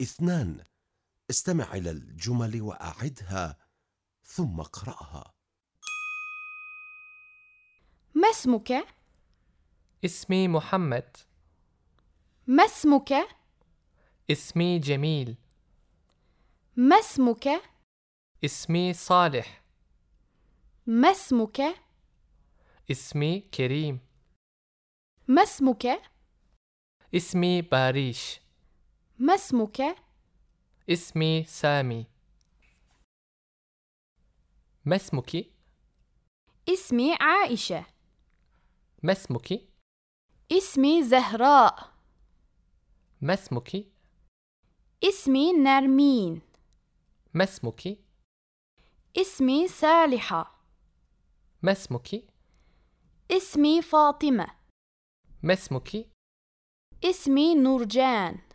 اثنان استمع إلى الجمل وأعدها ثم اقرأها ما اسمك؟ اسمي محمد ما اسمك؟ اسمي جميل ما اسمك؟ اسمي صالح ما اسمك؟ اسمي كريم ما اسمك؟ اسمي باريش ما اسمك؟ اسمي سامي ما اسمك؟ اسمي عائشة ما اسمك؟ اسمي زهراء ما اسمك؟ اسمي نرمين ما اسمك؟ اسمي صالحة ما اسمك؟ اسمي فاطمة ما اسمك؟ اسمي نورجان